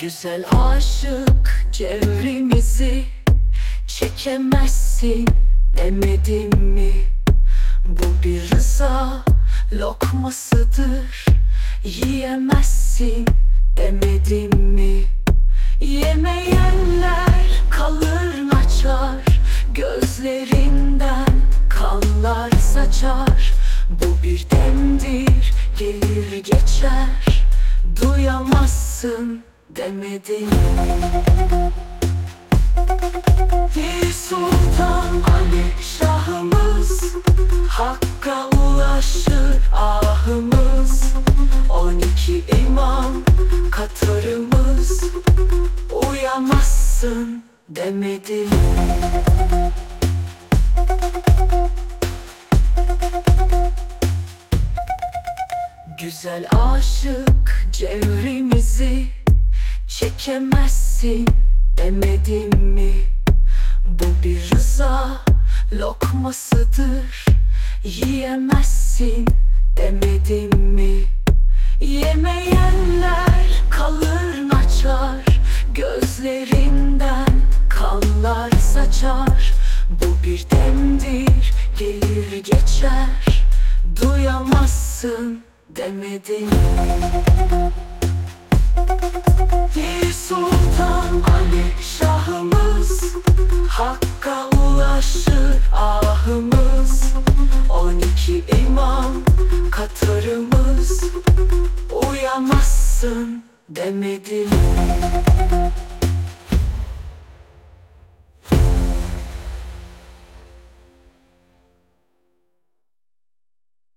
Güzel aşık çevremizi çekemezsin demedim mi? Bu bir rıza lokmasıdır yiyemezsin demedim mi? Yemeyenler kalır naçar Gözlerinden kanlar saçar Bu bir demdir gelir geçer Duyamazsın demedim mi? Bir sultan Ali Hakka ulaşır ahımız On iki imam Katarımız Uyamazsın demedim Güzel aşık cevrimizi Çekemezsin demedim mi? Bu bir rıza lokmasıdır Yiyemezsin demedim mi? Yemeyenler kalır naçar Gözlerinden kanlar saçar Bu bir demdir gelir geçer Duyamazsın demedim mi? Bir Hakka ulaşır ahımız On iki imam Katarımız Uyamazsın demedim?